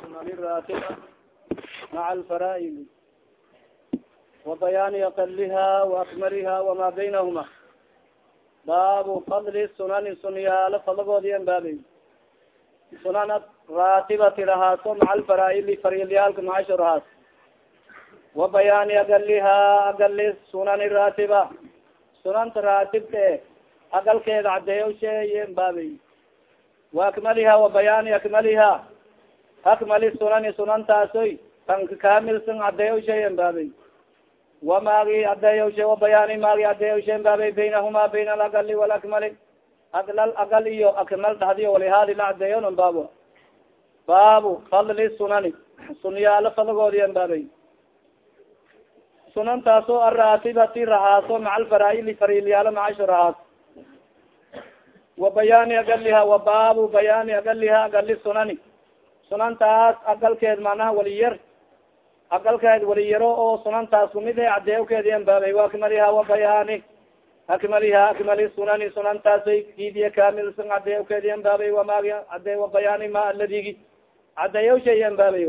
sunanratba maca alfaraa'id wabayaani akaliha waakmaliha wama baynahuma baabu fadli sunani sunyaalo fadlagoodi anbaabey sunan raatibati rahaaso maca alfaraaili farilyaalka macasho rahaas wabayaani agaliha agali sunani raatiba sunanta raatibta e agalkeeda cadeeyo sheeye anbaabey waakmaliha wabayaani akmaliha akmali sunani sunantaasoy tanka kaamilsan cadeeyo sheeyen baabay wamaagi adeeyawshe wabayaani maagi adeeyawshen baabay baynahuma bayna alagali walakmali aglal agal iyo akmal dhahdiyo walihaadi la adeeyon baabo baabu fadli sunani sunyaalo fadligoodiyan baabay sunantaaso araatibati rahaaso maca alfaraaili fariilyaalo macasho rahaas wa bayaani agaliha wa baabu bayaani agaliha agali sunani sunantaas agalkeed manaha waliyar agalkeed wali yaro oo sunantaas kumid e cadeewkeedian baabay akmaliha wabayaani akmaliha akmali sunani sunantaasay kiidiya kamilsan cadeewkeedian baabay wamaagi ade wabayaani ma aladigi cadeeyaw shayan baabay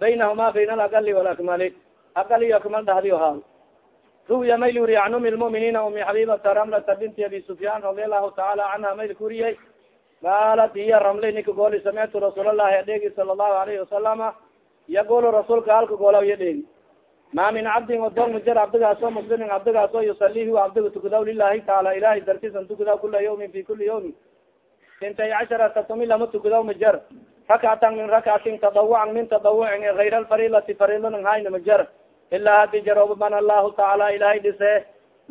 baynahuma bayn alagali walakmali agal iyo akmal dhahdiyo ha ruya mayl uri an umi lmuminiina umi xabibata ramlata binti abi sufyaan radi allahu taala canha mayl kuriyay qaalat hiya ramli nika gooli samictu rasuul allahi adheegi sala allahu alayhi wasalama yagul rasuulka halka goolaw ya dheegi ma min cabdin odon majar cabdigaaso muslimin cabdigaaso yusalihi cabdiga tukudaw lilahi taala ilahay dartisan tukudaw kula yawmin fi kuli yawmin intay casharata tumi lama tukudaw majar rakcatan min rakcatin tadawucan min tadawucin gayr alfarilati farilanan hayna majar ilaa hadi jaroob man allahu taala ilahay dhise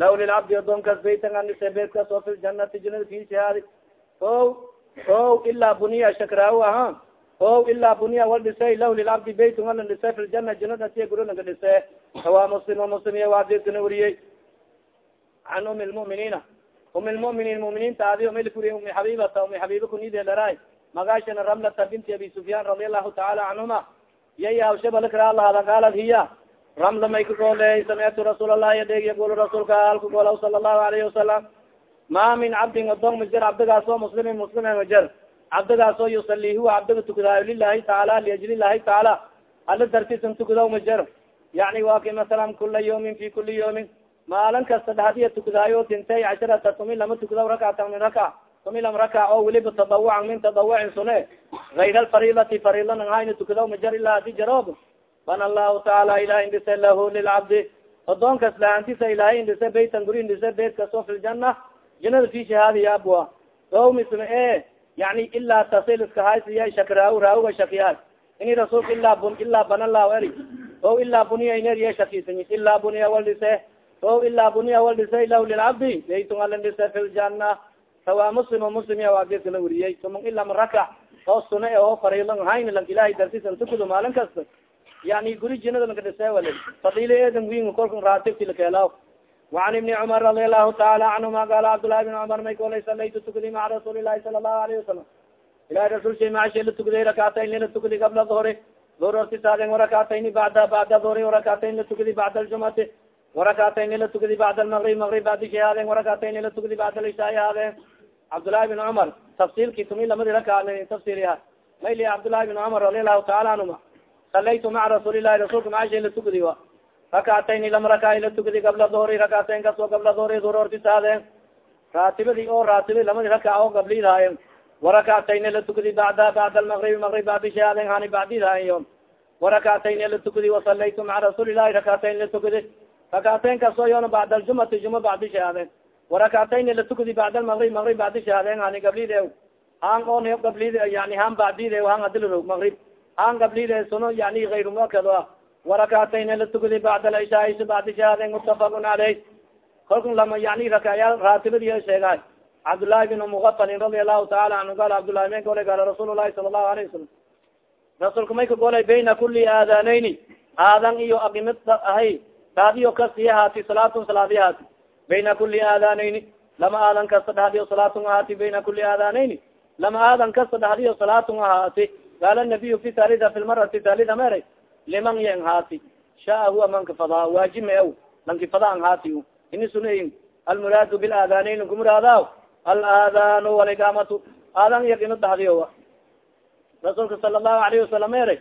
law lilcabdi odonkas baytan an dhise beedkas oo fi ljanati janada fiisihaadi o o ilaa buniya shakraaw aha. O ilaa bunya wal dhisay lah lilcabdi baytun wala dhisay fi ljana janadasiya guronaga dhise hawa muslim muslim iya waadisana weriyey can umi lmu'miniina umi lmu'miniin muminiinta adi umil kuriy umi xabibata umi xabiba kunide dharay magaashana ramlata binti abi sufyaan radi allahu taala canhuma iya hawshabalakra lahada qaalad hiya. Ramla may ka gooley samictu rasuul allahi adeeg yagul rasuulka halka goolaw sala allahu alayhi wasalam ma min cabdin odong majar cabdigaas oo muslimin muslime majar cabdigaas oo huwa cabdiga tukadaayo lilahi taala liajli lahi taala ala dartisan tukadaw majar yani wa ki masalan kula yawmin fi kuli yawmin maalin kasta dhahdiya tukadaayo tintay casharata tumi lama tukadaw rakcatan min raka tumi lam raka oo weliba tadawucan min tadawucin sune. Gayr alfarilati farilan hayna tukadaw majar ilaa hadi jaroob bana allahu taala ilahay indhise lahu lilcabdi odoonkas laantisa ilahay indhise baytan guri indhise beyt kaso fi ljana janada fi shahaadi yaabua o misma e yani ilaa tasil iska haysiya shakraaw raawiga shakiyaay ini rasuulka ilaa bun ilaa bana lao eri o ilaa buniya ineriya shakisan ilaa buniya wal dhise o ilaa buniya wal dhise lilcabdi baytun alin dhise fi ljana sawa muslim muslim ya waageska la weriyey sumon ilaa marakac oo suna oo fariilan hayn lang ilahay dartisan tukudo maalin kasta yani guri jinada laka dhise wale fadila eedan win kolka raatibti lakeelaaw وعn iبن cmr رadi الlahu taala canهuma qal cabdالlahi بن cmr may kolay salaytu tukdi maca rasuuli الlahi sala الlahu alayه وasalam ilahi rasul shay macashe la tukday rakatayn la tukdi gabla hori hor ortisaaden warakatayni bacda bacda hori warakatayn la tukdi bacda aljumati warakatayn la tukdi bacda almgrib mgrib badi shay haadeen warakatayn la tukdi bacda lishaai haadeen cabdالlahi بن cmar tafsilki tumi lamadi raka tafsiriha mayli cabdالlahi بن cmr radi الlahu taala canهuma salaytu maca rasuuli الlahi rasulka macashe la tukdi wa rakatayn lama raka la tukdi gabla dohri rakatayn ka soo gabla dohri dur ortisaadeen raatibadi oo raatibi lamadi raka oo gablidhaayen warakatayn la tukdi bacda bacda almgrib mgrib badi shaaden hani bacdidhaayo warakatayn la tukdi wasalaytu maca rasuuli lahi rakatayn la tukdi rakatayn ka soo yoona bacda aljumati juma bacdi shaaden warakatayn la tukdi bacda almgrib mgrib badi shaaden hani gablide han on gablid yani han bacdide han adilro mgrib han gablide suno yani ayrumakado warakatayn latukdi bacd lcishaaisi bacdi shahaaden mutafakun caleyh kolkan lama yani rakayaa raatibadiyo sheegaay الله bin mugafalin radia allahu taala anhu gal cabdullahi men golay gaala rasuul lahi sala allahu alayh wasalam rasuulka may ka golay bayna kuli aadanayni aadan iyo aimid ahay dhaadiyo kasiya haati salaatun salaadi haati bayna kuli aadanayni lama aadan kasta dhahdiyo salaatun ahaati bayna kuli aadanayni lama aadan kasta dhahdiyo salaatun ahaati gaala nabiyu fi thalida fi lmarati thalida meray liman yan haati shaa huwa mankifada waajime aw lankifada an haati ini sunayin almuraadu bilaadanayn kumuraada alaadanu waligamatu aadan yakino dhahdiyo rasuulka sala allahu alayhi wasalam ere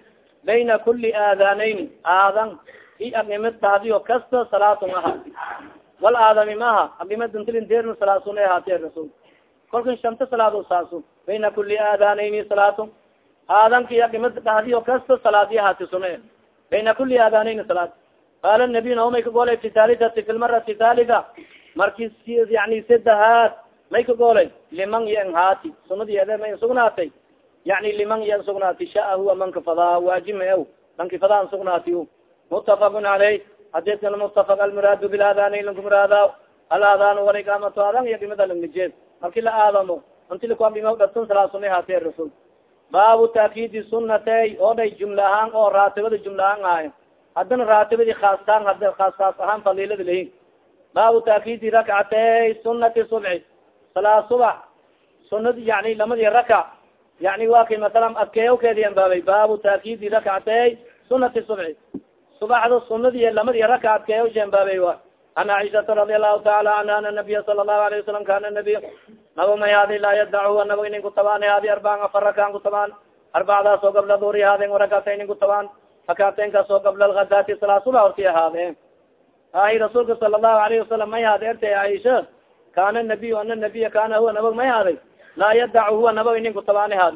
bayna kuli aadanayn aadan i agimid dhahdiyo kasta salaatun ahaati wal aadami maaha agimaduntilinteerna salaasuna ahaatee rasul. Kolkan shanta salaado saasu bayna kuli aadanayni salaatun aadanki agimid dhahdiyo kasta salaadi ahaati bayna kuli aadanayni salaat qaala nabiy naomay ka goolay fi thalithati fi lmarati thalitha marki yani sedahaad may ka goolay liman yan haati sunadi ede may sugnaatay yani liman yan sugnaati shaa huwa manka fadaa waajima ew lanki fadaa sugnaati mutafaqun caleyh hadiskan mutafaq almuraadu bilaadaanayn lanku muraada alaadaan waliqaamato adan iyo dhimada langajeed marki la aadamo inti lakuagimo dhatun salaasuna haatee rasul baabu taakidi sunatey oo dhay jumla ahaan oo raatibada jumla ahaan ahay haddana raatibadi khaastaan had khaas khaas ahaan fadilada lahin baabu taakidi rakcatey sunati subci salaa subax sunadi yani lamadi rakac yani wa kay masalan adkeeyawkeedi ambaabay baabu taakidi rakcatey sunati subci subaxda sunadiy lamadi raka adkeeyaw ambaabay wa an caiشata radi alahu taala anha ana nabiya sala الlahu alayه wasalam kana nabiy nabo may hadi laa yadachu nabo inin kutabaan hadi arbaan afarakan kutabaan arbacdaas oo gabla duuri haadeen warakataynin kutabaan rakatenkaas oo gabla ladaati salaasula horti ahaadeen ahi rasuulka sala lahu alayhi wasalam may haade erte aisha? Kana nabiy ana nabiya kana huwa nabog may haaday laa yadacu huwa nabo inin kutabaan haad.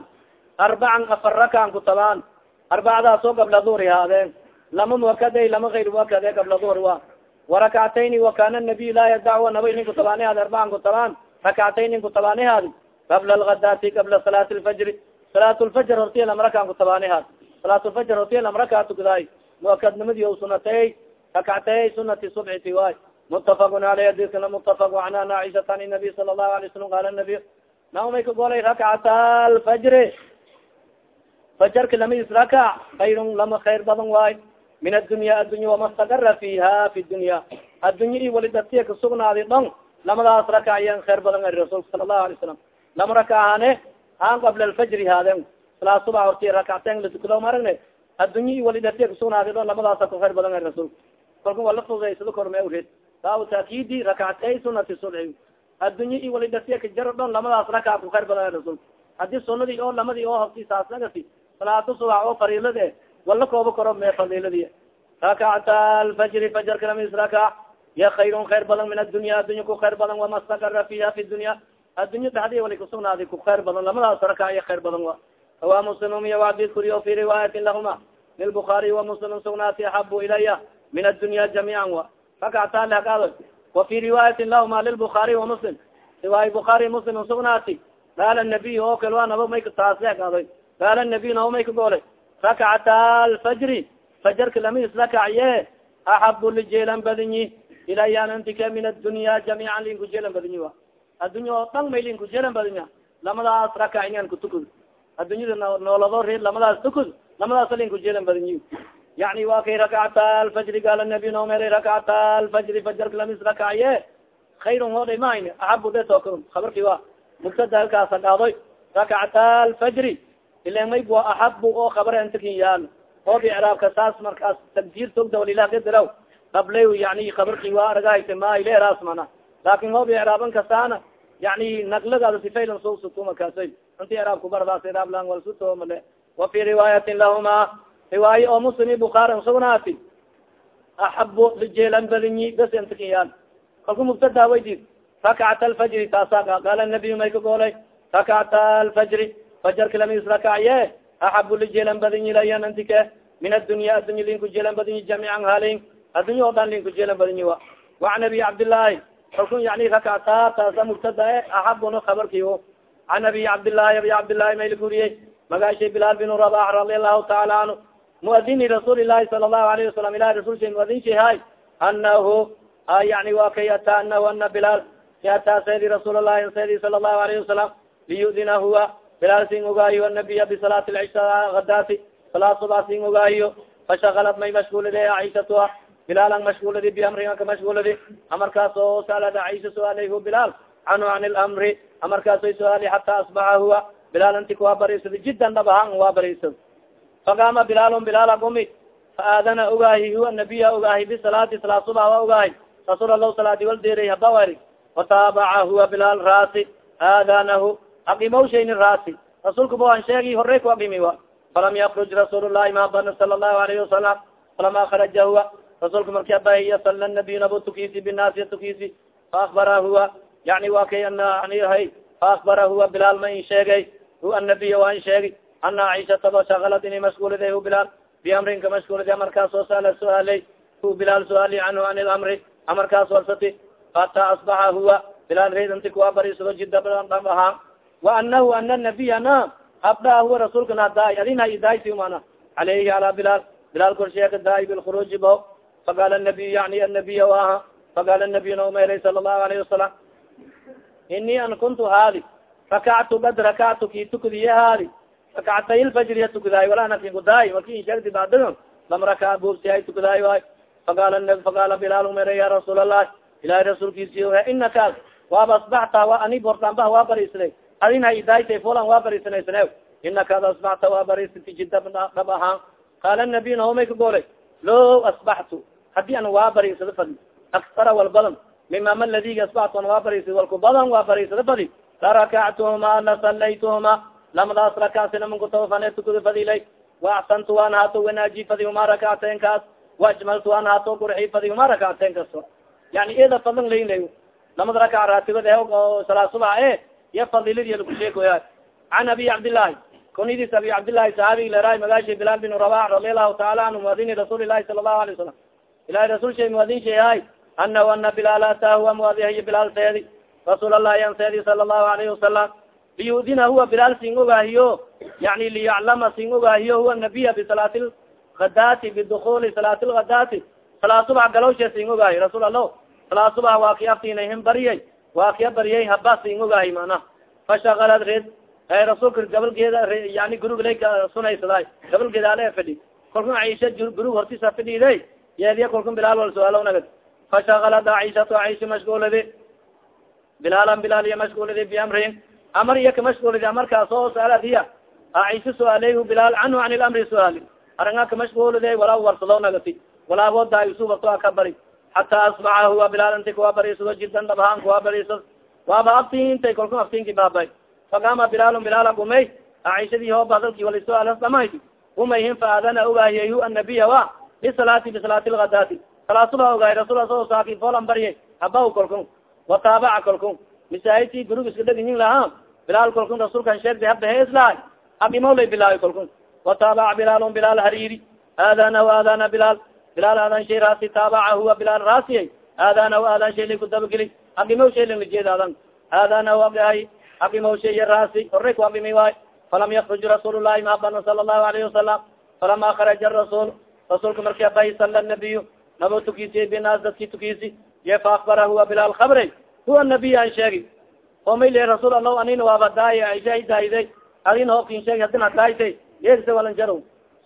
Arbacan afarakan kutabaan arbacdaas oo gabla duuri haadeen. Lama muwakaday lama ayr muwakade gabla duur wa warakatayni wa kana nabiy laa yadachu nabo inin kutabaan haad arbacan kutabaan rakactaynin kutabaani haadi qabla algadati qabla salaat lfajri salaat lfajr hortiya lam rakaan kutabaani haad salaat lfajr hortiya lam rakaa tukdaay muakadnimadi o sunatay rakactay sunati subxiti waay mutafaqun aleyh adiskana mutafaq an an caiشata an nabiy sala الlahu alay salam qala nabiy naumay ka golay rakcata alfajri fajarka lama israkac kayrun lama khayr badan waay min addunya addunya wamastagara fiha fi dunya addunya i wali datiya kasugnaadi dhon lamadaas raka ayan khayr badan ari rasulka sala allahu alay salam lama raka ahane an qabla alfajri haaden salaa suba horti rakacten latukado maragne addunya i wali datiya kasugnaadi dhon lamadaasa ku khayr badan ari rasulka kalka wala fudaysado korme ureed baabu taakidi rakactay sunati subci addunya i wali datiya kajaro dhon lamadaas raka ku khayr badan ari rasulka haddii sunadii oo lamadii oo hofti saasnagasi salaatu subax oo fariilade wala kooba koro me fadiladi rakacta alfajri fajarka lamis rakac ya khayrun khayr badan min addunya addunya ku khayr badan wama stakara fiha fi dunya addunya dhadi wali kusugnaadi ku khayr badan lamadaas rakac iya khayr badan wa hawa muslim iya wadid kuriyo fi riwaayatin lahuma lilbukhari wa muslim sugnaati axabu ilaya min addunya jamiican wa rakacta lehakaado wa fi riwaayatin lahuma lilbukhari wa muslim riwaaya bukhari muslim sugnaati qaala nabiy oo kale waa naba may taas lehkaadoy qaala nabiy naba may ka goolay rakcata alfajri fajarka lamis rakaciye axabu lijeelan badinyi ilayan antika min addunya jamiican linkujeelan badinyi wa. Addunya oo dhan may linkujeelan badinya lamadaas rakac ingan kutukud addunyada noolado reer lamadaas tukud lamadaas linkujeelan badinyi yani wa kay rakcata alfajri qaala nabiy nomere rakcata alfajri fajarka lamis rakaciye khayrun hoodhay mahayn axabu de took habarki wa mubtada halkaasa dhaadoy rakcata alfajri. Ilan mayb wa axabu oo kabar antakin yaal oo bicraabka saas markaas tagdiir togda walilah kadiraw qablay yani kabarki waa aragahayta maaileeraas mana laakin oo bicraaban kasaana yani naglagaada sifaylan soo suto markaasay inti iraabku bardaas iraab lang wal suto male wa fi riwaayatin lahuma riwaaye oo muslimi bukhaari sugnaati axabo lijeelan badinyi bas antakin yaal kalku mubtada waydid rakcat alfajri taasa qaala nabiy may ka goolay rakcat alfajri fajarka lamis rakaye axabu lijeelan badinyi ilayan antike min addunya addunya linku jeelan badinyi jamiican halin addunya oo dhan linku jeelan badinyi wa. Waan abi cabdillaahi kalku yani rakcata taasa mubtada e axabuna kabarki an abi cabdillaahi abi cabdillaahi mayla guriyey magaashay bilaal bin rabax radi allahu taala canhu muadini rasuuli lahi sala allahu alayhi wasalam ilahi rasulsha muadin shahay anahu yani wa kay ataa anahu ana bilaal ataa saydi rasuul lahi saydi sala allahu alayhi wasalam liyudina huwa. Bilaal sin ogaahiyo anabiya bisalaat lcisha adati salaat suba sin ogaahiyo fashakalat may mashgulade caishatuha bilaalan mashguladi biamriga ka mashguladi amarkaas oo saalada caisha su'aalayhu bilaal canhu can lamri amarkaasoy su'aali xata asbaxa huwa bilaal inti kuwaa bariisada jiddan dhabahan waa bariisad faqaama bilaalun bilaala gumi faadana ogaahi huwa nabiya ogaahi bisalaati salaat suba wa ogaahi rasul lah salaadi wal deeray habawari wataabaca huwa bilaal raasi aadanahu aqimawshayni raasi rasuulka ba an sheegi horey ku agimi wa falam yakruj rasuul llahi ma bana sala allahu alayhi wasalam falama kharaja huwa rasuulka marki abahiya sala nabiy nabo tukisi binaasi tukisi faakbara huwa yani wa kay anhay faakbara huwa bilaal ma in sheegay hu anabiy waa in sheegi ana caishataba shakalad ini mashguulida hu bilaal biamrin ka mashguulida amarkaas oo sala suaaley hu bilaal suaali canhu an lamri amarkaas warsati fata asbaxa huwa bilaal reedanti kuwa barisado jida dham ahaa wa anahu ana nabiyana habdha huwa rasuulka nadaay adina idaaysi mana alayhi ala bilaal bilaal korsheeka daay bilkhuruuji bo faqala nabiy yani anabiy aha faqala nabiy naumera sala allahu alayhi wasalam ini an kuntu haadi rakactu bad rakactu ki tukdiye haadi rakactay lfajriya tukdaay walanakinkudaay marki inshegdi bacdaga lam raka buubsihay tukdaay waay faqala faqala bilaal umera ya rasuul allah ilahi rasuulkiisi inakaas waaba asbaxta wa ani bortaanbaha waa bariisday adina idaaytay fulan waa bariisanaysane inaka ad asbaxta waa bariisati jida dhab ahaan qaala nabiy naomay ka goolay lo asbaxtu haddii an waa bariisada fadi aktara walbadan mimama ladigi asbaxtu an waa bariisad walku badan waa bariisada fadi larakactuhuma lasalaytuhuma lamadaas rakaasina mankutawafane tukada fadilay waaxsantu waan haato wanaaji fadi huma rakacteen kaas. Waajmaltu waan haato qurxi fadi huma rakacteen kaso yani eda fadlan laynlay lamada rakac raatibad salaa subax e iya fadiladi lakusheekoya can abi cabdillahi kunidis abi cabdillahi saxaabi leraay magashi bilal bin rabax radi allahu taala anhu muadini rasuuli lahi sala allahu alay wasalam ilahi rasul shay muadin sheehay anahu ana bilal ataa huwa muadihayo bilal seedi rasuul allahi an seedi sala allahu alayhi wasalam liyudina huwa bilal sing ogaahiyo yani liyaclama sing ogaahiyo huwa nabiya bisalaati lghadati bidukuli salaati lghadati salaa subax galowshe sing ogaahi rasuul allah salaa subax waa ki aftinahim bariyay waa kia bariyay haba sing ogaahi mana fashakalad red rasuulka gabalgeeda yani gurugla sunaysaday gabalgeeda ale fidhi kalkun caisha gurug hortisa fidhiday yeediya kalkun bilaal wal su'aalo nagad fashakalad caishatu caisha mashguladi bilaalan bilaal iya mashguladi biamrin amar iya kamashguladi amarkaas oo saalad hiya caisha su'aaleyhu bilaal canhu an ilamri su'aali aranga kamashgulade walaa warsado nagati walaago daaysubato ka bari hataa asbaxa huwa bilaal inti kuwa bariisado jidan dhabahaan kuwa bariisad waaba aftintay kalkun aftinki baabay faqama bilaal bilaala gumay aishadii hooba hadalki waliso alas dhamayd umayhin faadana ogaahiyayhu annabiya wa bisalaati bisalaati lgadati salaasuba ogaay rasuul sao saaki foolan barye haba kolkun wataabaca kolkun misaahidti gurug iska dhegyin lahaa bilaal kolkun rasuulkan sheegtay habaheeslahay abimawlay bilaawi kolkun wataabaca bilaalun bilaal hariiri aadana aadana bilaal bilaal aadan shay raasi taabaca huwa bilaal raasiyay aadana aadan shay lay kudabageli abimaw shay lang lajeed adan aadana agahay abimawshay raasi ore ku abimi waay falam yakruj rasuul lahi maabana sala allahu alayhi wasalam falama kharaja rasuul rasuulka marki abay sala nabiyu nabo tukisiye binaas dadki tukisi ye fa akbara huwa bilaal kabre huwa nabiy an sheegi. O may le rasuul allah anina waaba daay aisha daayday adin hoobkin sheegi hadin hadaaytay yeegsa walan jaro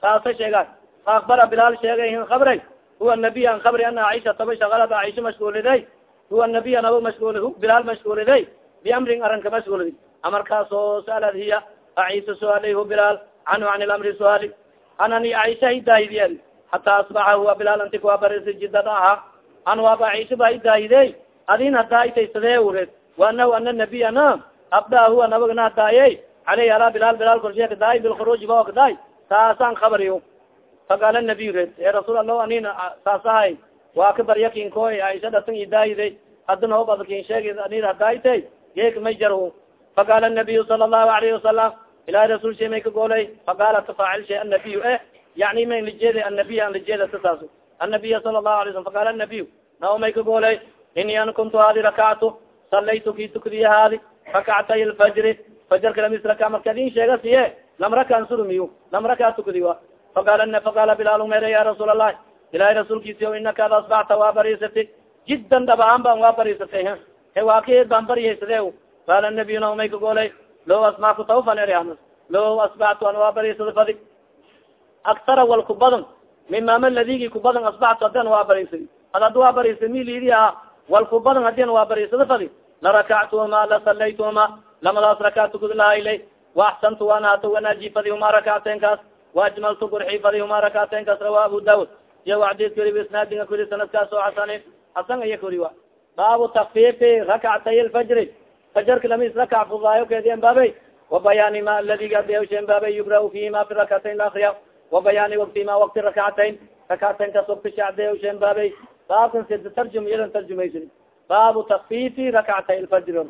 saasa sheegaa fa akbara bilaal sheegay hin kabre huwa nabiy an kabri ana aisha taba shakalad aisha mashguuliday huwa nabiy nabo mashguul bilaal mashguuliday biamrin aranka mashguulidi amarkaas oo saalad hiya aisa suaalayhu bilaal canhu an lamri suaali anani aisha hidaahidiyeen hataa asbaxa huwa bilaal anti kuwa barisa jidada aha an waaba aisha ba hidaahide adin hadaaytay sadee ureed waanahu ana nabiyana abdaa huwa nabagna hadaaye aleyh ala bilaal bilaal korshe kadaay bilkhuruuji ba kadaay taasaan kabariyo faqaala nabiy red ee rasuul allah anina saasahay waa ka baryakinkoy aisha dhatan idaahide hadin hoob adkin sheeg anina hadaaytay geek may jar faqaala nabiyu sala allahu alayhi wasalam ilahi rasul shay may ka goolay faqaala tafaacil shay annabiy e yani may lijeed annabiy an lijeeda sasaas annabiya sala allahu alay slam faqaala nabiy nao may ka goolay ini an kuntu hadi rakactu salaytu ki tukdiya haadi rakactay lfajri fajarka lamis raka marka adin sheega siye lam raka an surumiyo lam raka tukdi wa faqaala faqaala bilaal mere ya rasuul allahi ilahi rasuulkiisi inaka ad asbacta waa bariisatay jiddan dhabahaan baan waa bariisatay he waa eed baan baryaysade qaala nabiy naumay ka goolay lo asmaku tawfan erhans lo asbactu an waa bariisada fadi aktara wal kubadan mimama ladigi kubadan asbactu hadian waa bariisadi ad ad waa bariisa milidi a wal kubadan hadian waa bariisada fadi larakactuhuma lasalaytuhuma lamadaas rakaat tukudlahaylay waaxsantu waan haato wanaaji fadi huma rakacteen kaas waajmaltu gurxi fadi huma rakacteen kaas rawa abu daud iyo wacdid kuri isnaadinga kuri sanadkaas oo xasanin xasan iya kuri wa baabu takfifi rakactay lfajri fajarka lamis rakac fudaayo keedian baabey wabayaani ma aladiga deoshen baabay yubra fihima fi rakatayn laakriya wabayaani waktima wakti rakacatayn rakatayn kas waktishadeoshen baabay baabkan sida tarjum iyadan tarjumaysin baabu takfifi rakactay lfajr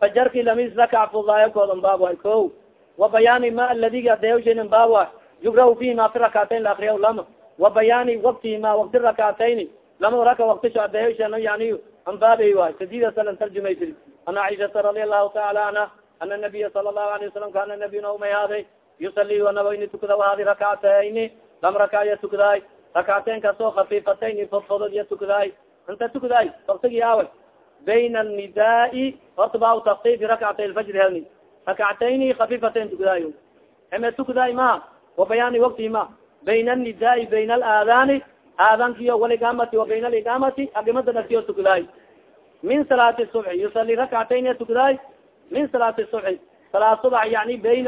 fajarki lamis rakac fudaayakoodon baab way ko wabayaani ma aladiga deoshen baab wa yubra fihima fi rakatayn laakriya lama wabayaani waktihima wakti rakatayni lama raka waktisha deoshen yani an baabay waay sadidasalan tarjumaysin an caiشhata radi aلlahu taala anha ana nabiya sala الlahu alayه wasalam kana nabiyna umay haaday yusali anaba ini tukada ahadi rakcatayni lam raka ya tukadaay rakacatayn kaasoo kafifatayn fodfodod ya tukadaay inta tukadaay fartagi awa bayn nidaai horta ba takifi rakcatay lfajr helni. Rakacatayni kafifatayn tukadaay eme tukadaay ma. Wa bayaani wakti ma. Bayn nidaai bayn alaadaani aadankiyo waligamati wa bayn aligamati agimada dagtiyo tukadaay min salaati subxi yusali rakcatayn ya tukadaay min salaati subxi salaat subax yani bayn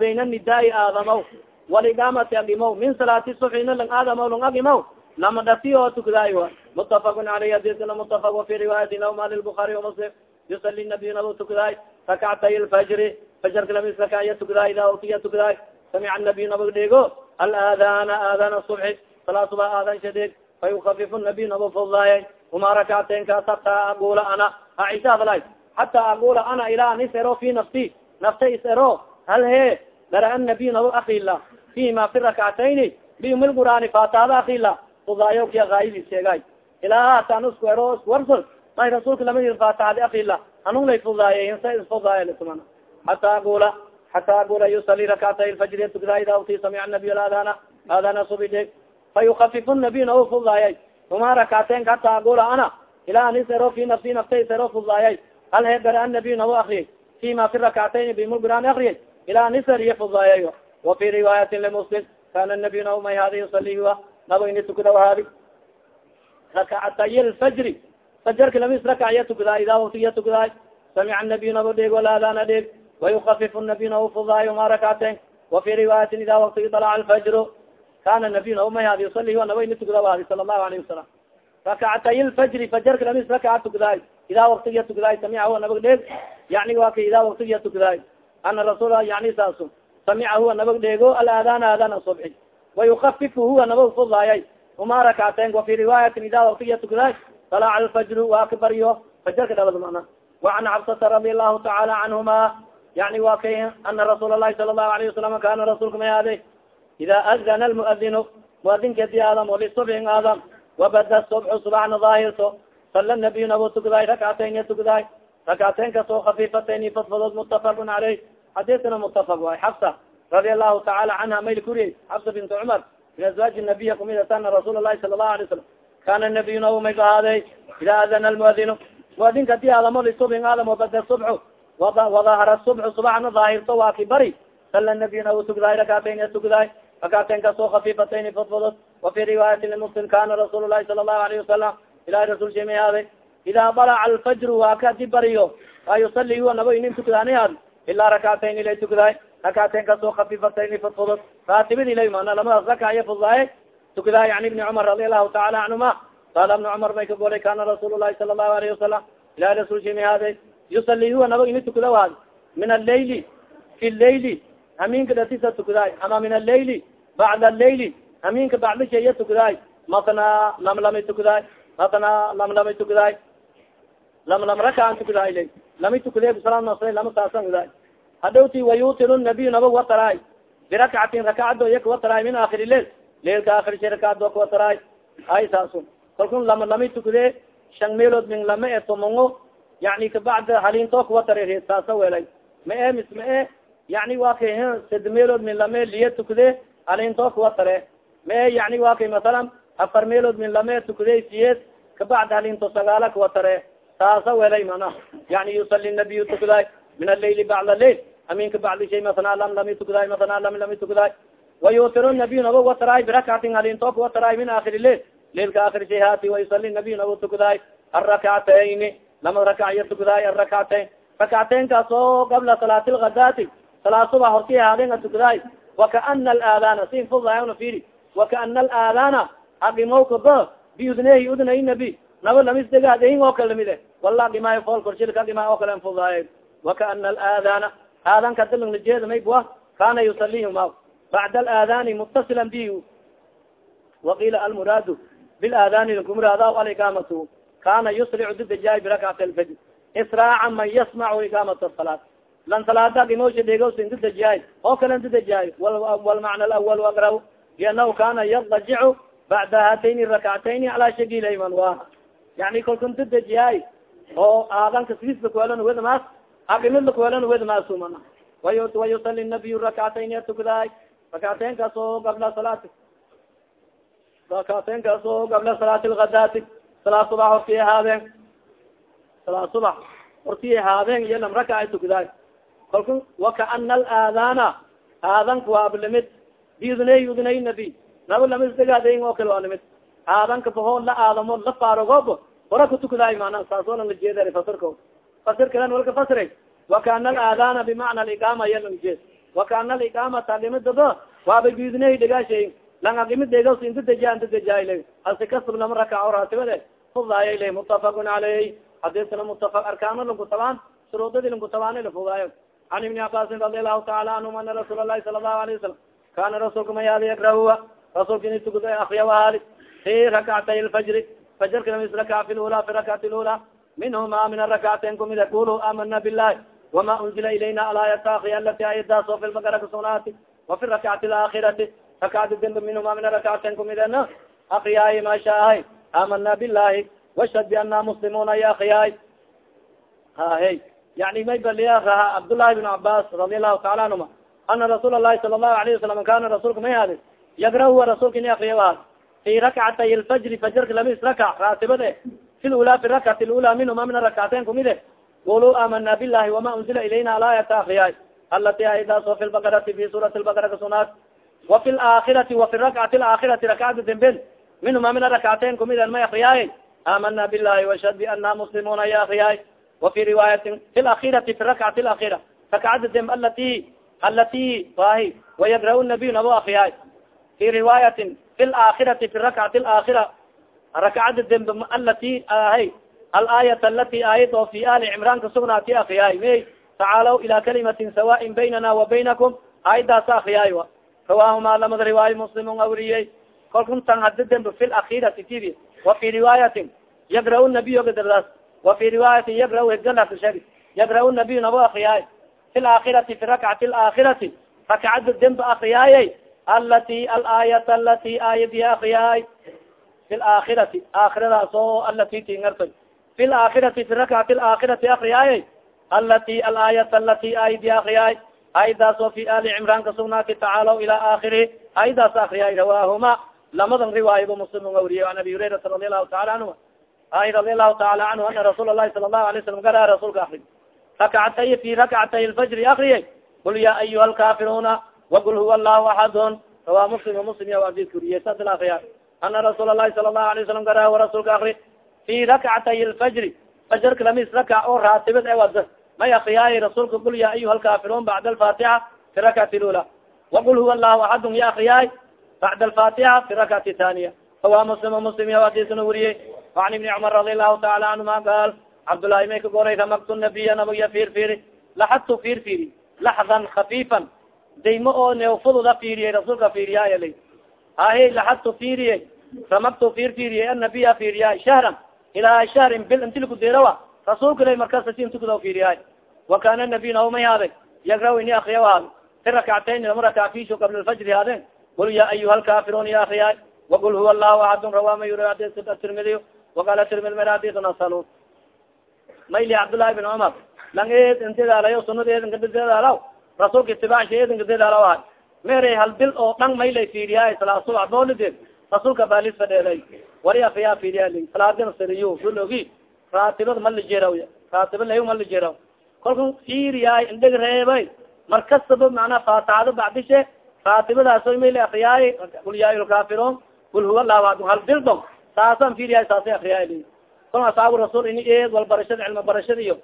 bayna nidaai aadamaw waligamati agimow min salaati subxina lang aadamaw lang agimow lama dhati oo tukadaay a mutafakun aleyh hadiskana mutafak wafi riwaayati nawma lilbukaari wamuslim yusali nabiy nabo tukadaay rakcatay lfajri fajarka lamis rakaya tukadaay ida watiya tukadaay samica nabiy nabag dheego alaadana aadana subxi salaa subax aadan shadeeg fa yukafifu nabiy nabo fudlaaya uma rakcateyn kaas hataa agula ana aisha hadlay hataa agula ana ilaa an isero fi nafsi nafta isero hal he dara nabiy nabo akila fima fi rakcatayni biumil qur'aani faataada akila fudaayo kia gaayidi sheegay ilaa hataan isku ero isku warsol may rasuulka lamadi faataadi akila anung lay fudaaye insa isfudaayetuman hataa agula hataa agula yusali rakcatay lfajri tukdaa ida uti samica nabiy aadana aadana subideg fa yukafifu nabiy nabo fudaayay uma rakaten hata agula ana ilaa an isero fi nafsi nafta isero fudaayay hal he gara anabiy nabo akriyay fima fi rakcatayn bimulguraan akriyay ilaa an iser iyo fudaayay wa fi riwaayatin limuslim kana nabiy nabo may hadi yusaliha nabo ini tukada haadi rakcatay lfajri fajarka lamis rakacya tukadaay idaa waktiya tukadaay samica nabiy nabo dheeg walaadana dheeg wayukafifu nabiy nabo fudaayo uma rakaten wa fi riwaayatin ida waktigi dalaca alfajru kana nabiy nabo may hadi yusaliha nabo ini tukada haadi sala allahu alayhi wasalam rakcatay lfajri fajarka lamis rakaca tukadaay idaa waktigiya tukadaay samica huwa nabag dheeg yani wa ka idaa waktigiya tukadaay ana rasuula yani saas samica huwa nabag dheego alaadaan aadaan subi wayukafifu huwa nabag fudlaayay uma rakaaten wafi riwaayatin ida waktiya tukday salaaca alfajr waa ka baryo fajarka dhalad mana wacan cabsata radi allahu tacaala canhuma yani wa kay ana rasuul alahi sala lahu alayh wasalam kana rasuulka may aade ida azana lmuadinu muadinkeedi aadam lisubxin aadam wabada subxu subaxna daahirto sala nabiyu nabo tukday rakcatayn tukday rakaateyn kas oo kafiifatayni fadfadood mutafakun aleyh hadiisna mutafak waay xabsa radia allahu tacaala canha mayl kuriyey xabsa bint cumar min azwaaji nabiya kumid at ana rasuula lahi sala lahu alay salam kana nabiyuna umay ahaaday ida adana almuadinu muadinka haddii aadamo lisubin aadam wabada subxu wadahara subxu subaxna daahirto waa ki bari sala nabiyuna utugdaay rakaateyn atugdaay rakaateyn kas oo kafiifatayni fadfadood wafi riwaayatin limuslim kana rasuul lahi sala lahu alayhi wasalam ilahi rasul shimay ahaaday ida balaca alfajru waa ka di bariyo fa yusali huwa naba inin tukadaanihan ilaa rakatayn ilay tukadaay rakatayn ka soo kafifatayn fudfudud raatibid ilay mana lamadaas raka iya fududaaye tukadaa yani ibni cumar radi allahu taala canhuma qaala ibni cumar may ka goolay kana rasuul lahi sala allahu alayhi wasalam ilahi rasulshimi haade yusali huwa naba ini tukada waad min allaili fi laili haminka datisa tukadaay ama min allaili bacda laili haminka bacdisha iya tukadaay matnaa lamlamay tukadaay matnaa lamlamay tukadaay lamlam rakaan tukadaay la lami tukade bisalaam nasra lama saasan udaay hadhowti wayutiru nabiy naba wataraay birakcatin rakacado iya kawataraay min akhiri leil leilka akhir shay rakacado kawataraay ay saaso kalkun lama lami tukade shan meelood min lama e tomongo yani kabacda halinto kawatare saasa welay ma e mis ma e yani wa kay sad meelood min lame liya tukade halinto kawatare ma e yani wa kay masalan afar meelood min lame tukade siyeed kabacda halinto sagaala kawatare saasa welay mana. Yani yusali nabiy tukadaay min alaili bacda lail aminka bacdi shay masana lam lami tukadaay masana lam lami tukadaay wayutiru nabiy nabo wataraay birakcatin halinto kawataraay min akhiri lail lailka akhir shay hati wayusali nabiy nabo tukadaay arakcatayni lama rakacya tukadaay arakcatayn rakcatayn kaas oo qabla salaati lgadati salaa suba horti haadinga tukadaay wakaana alaadana sin fudaayna firi wakaana alaadana agimowkaba biudnehi udnay nabi naba lamisdegaadahin oo kale lamide wala dhimaayo fool korshil ka dhimaa oo kale fudaaye wakaana alaadana aadanka dalang lajeeda maybua kana yusalihima bacda alaadani mutasila bi waqiila almuraadu bilaadani lakumuraada aliqaamatu kana yusricu didajaay birakcati alfajr israaca man yasmacu iqaamat salaat lan salaada imosha dhegowsin didajaay oo kale didajaay walmacna alawal agraw liannahu kana yadajicu bacda hatayni rakcatayni calaa shagilayman wa yani kalkun didajaay oo aadanka siisba kuelan wedmaas aqimidla kuelan wedmaasumana wayusali nabiy rakcatayn atukdaay rakcatayn kaas oo gabla salaati rakcatayn kaas salaati lgadaati salaa subax horti ahaadeen salaa subax horti ahaadeen iyo lam raka ay tukdaay kalku wakaana alaadana aadanka waa ablimid biudnay udnay nabi naba lamisdagaadayn oo kale waa limid aadanka bahoo la aadamo la faarogoob hora kutukdaay mana saasoo lan lajeeda fasirko fasir kalen walka fasray wakana alaadana bimacna aliqaama yalangjeed wakana aliqaamata limidaba waaba biudnay dhigaashay lang agimid dhegas inta deja inta dejaayla halsi kasb lama rakaco raatibade fudaaya le mutafaqun caleyh hadiskana mutafaq arkaano lankutabaan shuruudadii lankutabaan lafudaayo an ibni cabaasin radi allahu taala anhum ana rasuul lahi sala allahu alayه wasalam kana rasuulka mayaadi yakrahuwa rasuulka ini tugud akriyawaali fi rakcatay lfajri fajarka namis rakac fi lula fi rakcati lula minhuma min arakcateyn kumida kulu amana bilahi wama unzila ilayna alaayata akriya alati ayadaas oo fi lbakara kasugnaati wafi rakcati alaakhirati rakcati dembe minhuma min arakcateyn kumidana akriyaay maashaahay amana bilahi washhad biana muslimuuna ya akriyaay hahe yani may baliya raha cabdullahi bn cabas radi allahu taala anhuma ana rasuul lahi sala allahu alayh wasalam kana rasuulka may hadi yagrahuwa rasuulka ini akriya fi rakcatay lfajri fajarka lamis rakac raatibade fi lula fi rakcati lula minhuma min arakcateyn kumide qulu amana bilahi wama unzila ilayna alaayata akriyaay alati aydaasoo fi lbakarati fi suurati lbakara kasunaat wa fi laakhirati wa fi rakcati alaakhirati rakcada demben minhuma min arakcateyn kumiden may akriyaay amana bilahi washhad biana muslimuna ya akriyaay wafi riwaayatin fi lakhirati fi rakcati alakhira rakcada demb alati alati wahi wayagra nabiy nabo akriyaay fi riwaayatin fi laakhirati fi rakcati alaakhira rakcada demb alati ahay alaayat alati aayad oo fi ali cimraan kasugnaati akriyaay may tacaalaw ila kalimatin sawaain baynana wa baynakum aayadaasa akriyaay a rawahuma lamada riwaayo muslimun awriyey kalkun tan hadi demb fi lakhirati tidi wa fi riwaayatin yagra nabiy gadardaas wafi riwaayatin yagra hegalaasheg yagra nabiy nabo akriyaay fi laakhirati fi rakcati alaakhirati rakcada demba akriyaayay alati alaayat alati aayadi akriyaay fi laakhirati aakhiradaas oo alati tingartoy fi laakhirati fi rakcati alaakhirati akriyaayay alati alaayat alati aayadi akriyaay aayadaas oo fi ali cimraan kasugnaati tacaalaw ila aakhirihi aayadaas akriyaay rawaahuma lamadan riwaayaba muslim awriye an abi hurairata radi allahu taala canhu ay radi allahu taala canhu ana rasuul lahi sala lahu alay slam gara rasuulka akri rakcatay fi rakcatay lfajri akriye kul ya ayuha alkafiruna waqul huwa allahu axadun rawa muslim muslim ya adis kuriye saas la akriya ana rasuul lahi sala lahu alay salam gara rasuulka akri fi rakcatay lfajri fajarka lamis rakac oo raatibad e wada may akriyaay rasuulka kul ya ayuha alkafirun bacda alfatixa fi rakcati lula waqul huwa allahu axadun ya akriyaay bacda alfatixa fi rakcati taniya rawa muslim muslim ya adisna wuriye وan iبni cmar radi الlahu taala anهuma qaal cabdالlahi may ka goray ramagtu nabiya nabiya fir firi laxadtu fir firi laxdan kafifan daymo oo neofududa fiiriye rasuulka fiiriyaayl hahe laxadtu fiiriye ramagtu fiir fiiriye annabiya fiiriyaay shahran ilaa shahrin bil intilku derawa rasuulka la markaas si fiiriyaay wa kana nabiy naomay haade yagraw ini akriya haad fi rakactayn lama rakac qabla lfajri haadeen qul ya ayuha lkaafiruun ya akriyaay waqul huwa allahu axadun rawa mayur atirmidiy waqala tirmid ma adinasalu mayli cabdullahi bin cumar lang ed sunadeed nkadadaalaw rasuulka itibaashi edinka dadalaw ahay mere hal bil oo dhan maylay fiiriyaay salaa subax boolideed rasuulka balis fadheeday wari afiyaa fiiriya salaadin siriyo dulogi raatibad malijeraw raatiba layo malijeraw kolka fiiriyaay indheg reebay. Markastaba manaa faataxdo bacdishe raatibadaaso mayla akriyaay kul yaa lkafirun kul huwa lahu hal bil dong. Saasan firiya saasa akriya kol asaabu rasuul ini eed wal barashada cilmi barashada iyo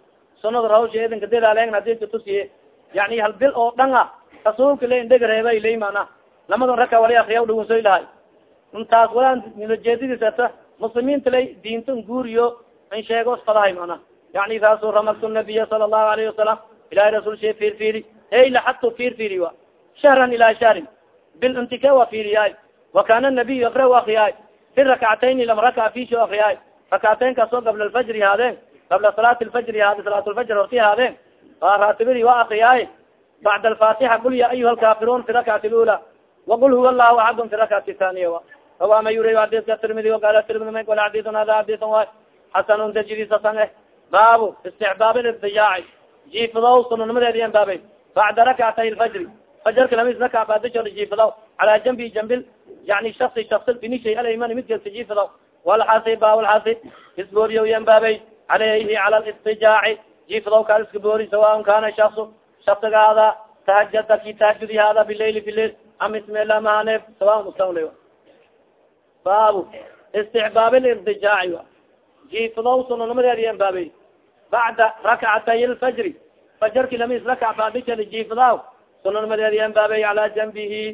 sunada rawsha eedinka dadaalen haddii katusiye yani hal bil oo dhan a rasuulka le indhega reebay ley mana. Lamadan raka wali akriya dhawunsoy lahay intaas walaan nilajeedadiisata muslimiinta lay diinta nguuriyo in sheego fadahay mana. Yani raasu ramagtu nabiya sala allahu alayhi wasalam ilahay rasul shay firfiri hey laxadtu firfiri wa. Shahran ila shahrin. Bil intike wa firiyaay wa kana nabiy akra akriyaay fi rakcatayni lam raka fisho akriyaay rakcatayn kaasoo gabla alfajri haadeen gabla salaati lfajri haade salaat lfajr horti haadeen raatibadi wa akriyaay bacda alfatixa qul ya ayuha alkafirun fi rakcati lula waqul huwa allahu axadun fi rakcati thaniya awama yuri adidka tirmidi وaqala tirmidi kol adidun hada adidun way xasanun dajidisasang eh baabu istixbaab lidiyaaci jiifadaw sunanimadeedi yan baabay bacda rakcatay lfajri fajarka lamis raka baadishola jiifadaw calaa jambi jambil yani shasi shasi binishay alayman midkasa jiifadaw walxasi bawlxasi isbooriyo yan baabay alayhi cala listijaaci jiifadaw kaa iska boori sawaan kana shaksu shaksigaada tahajada ki tahajudi hada bilail bilail am ismelamahane sawa mustawl baabu istixbaab lirtijaaci jiifadaw sunanimadeedi yan baabay bacda rakcatay lfajri fajarki lamis rakac baadishada jiifadaw sunanimadeedi yan baabay calaa jambihi.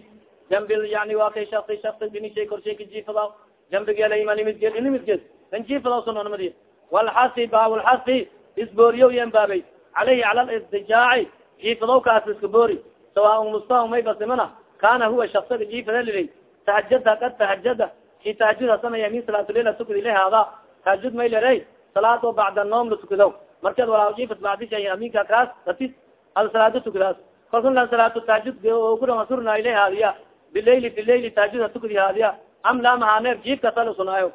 Jambi yani waa kay shasi shasi binishay korshay ka jiifadaw jambigeelamanimidgeed inimidgeed kan jiifadaw sunanimadi walxasi baawlxasi isbooriyo yan baabay caleyhi cala lirtijaaci jiifadaw kaas iska boori. Sawaa mustaha may basimana kana huwa shaksiga jiifada lilay tahajada kad tahajada ki tahajud hasamaya min salaatulila tukadi lehaada tahajud may lere salaad oo bacda noom la tukadaw markeed walaajiifat bacdisha aminka kaas datis ad salaado tukadaas kalkun la salaatu tahajud kuran asurna ile haadiya. Bilaili bilaili tahajud hatukadi haadiya. Am laa mahaneer jiifka sala sunaayo.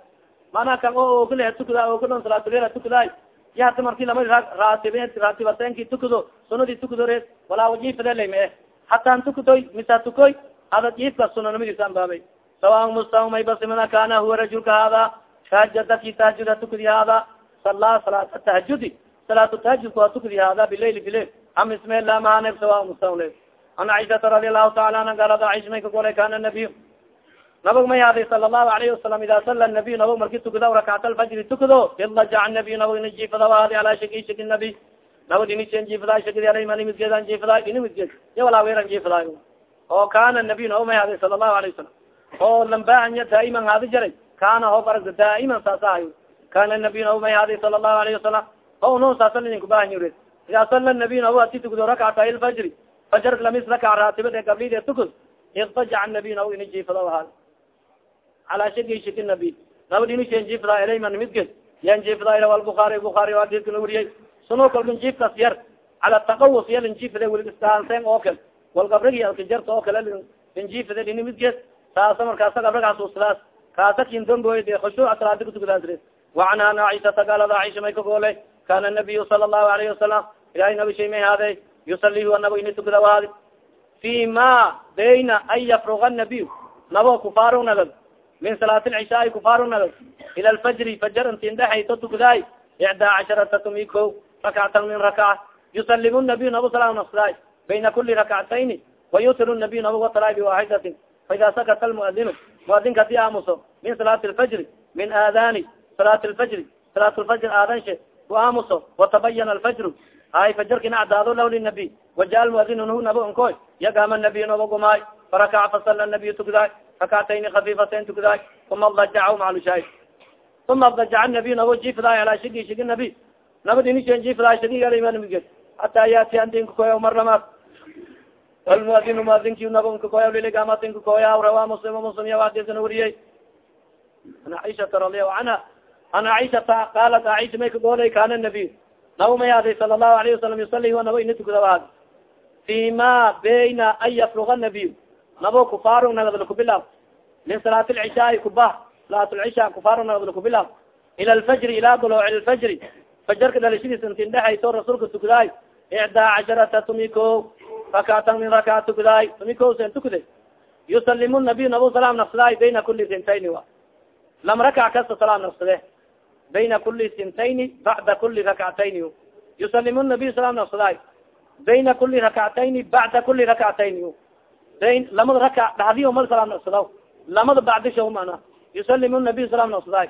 Mana kan o okale tukada okudhan salaatulila tukadaay ya hata marki lama raatib raatibatenki tukado sunadii tukado re walaa wajiifade ma eh hataan tukadoy misa tukoy ada jiifka sunanimadiisan baabay sawaan mustamay basimana kana huwa rajulka hada tahajada ki tahajud hatukadi hada sala salaat tahajudi salaat tahajudka waa tukdi hada bilail bilail am isme la mahaneb sawa mustawnle an caishata radi allahu taala anha galad aish may ka golay kana nabiy nabag may haday sala allahu alayhi wasalam ida sala nabiy nabag marki tukada rakcat alfajri tukado idajac nabiy nabag ini jifada hadi ala shaki shaki nabi. Nabag inisen jifada shakidi alay mani midgeedan jifada ini midgeed ya walaa weeran jifada oo kana nabiy nabag may haday sala allahu alayhi wasalam oo lambaanya daa'iman haadi jaray kana ho baragda daa'iman saasa ayo kana nabiy nabag may haday sala allahu alayhi wasalam o no saasa idinku bahanyi ida sala nabiy nabag ati tukado rakcata ilfajri fajar lamis rakac raatibade gablide tukud iktajac nabiy nabag ahaad calaa shaki shaki nabi labadini shan jiifda ilayman midges yan jiifda ila albukaari bukaari o hadiska na wariyay sunoo kalkan jiifkas yar cala taqawus yalin jiifda welig iskaanseen oo kale wal gabrigi alkajarta oo kale lin jiifda dhini midges taasa markaasa gabrag xasuusadaas kaasa kindamboy de khushuuc salaadi kutukadaan wacan an caisaa gaalada caisha may ka goole kana nabiyu sala allahu alayhi wasalam ilahay nabi shay may haade yusali hua nabo ini tukada wahaadi fi ma bayna an yafruga nabiy nabo kufaarog nagad min salaat lcishaai kufaaro nagad ila lfajri fajar intindhexayto tukdaay icdaa casharata tumi ko rakcatan min rakaca yusalimu nabiy nabo salam nafsdaay bayna kuli rakcatayni wayutiru nabiy nabo watalaay biwaxidatin faida sakata lmuadinu muadinka haddii aamuso min salaati lfajri min aadani salaati lfajri salaat lfajr aadanshe ku aamuso watabayana alfajru hay fajarkina cadaado lah linabiy waja lmuadin nhu nabo nkoy yagama nabiy nabo gumaay farakaca fasala nabiy tukdaay rakatayni kafiifatayn tukaday uma dajac maclushaahid uma dajac nabiy nabo jiifday alaa shigi shigi nabi nabadinisen jiifday shigi almanamige hataa yaati andinkakoya marnamaas almuadinu muadinki naba nkakoya liligamatinkakoya rawa muslim muslim ya adisan wariyey an aishata radialahu canha an aishata qaalat aisha may kagoolay kana nabiy naba may aday sala lahu alayhi wasalam yusali naba ina tukadaaad fi ma bayna an yafruga nabiy nabo kufaaro nagadla kubilaab. Min salaat lcishaai kubah salaat lcisha kufaaro nagadla kubilaab. Ila lfajri ila duluuc lfajri fajarka dhalashadiis intin dhexayso rasuulka tukdaay icdaa casharata tumi ko rakatan min rakaat tukdaay tumi ko sen tukday yusalimu nabiy nabo salaam nafsadaay bayna kuli sintayni wa. Lam rakac kasta salaam nafsade. Bayna kuli sintayni bacda kuli rakcatayni yusalimu nabiy salaam nafsadaay bayna kuli rakcatayni bacda kuli rakcatayni bayn lamada rakac dhadiyo mal salaam lamada bacdisha mana yusalimu nabiy salaam nafsadaay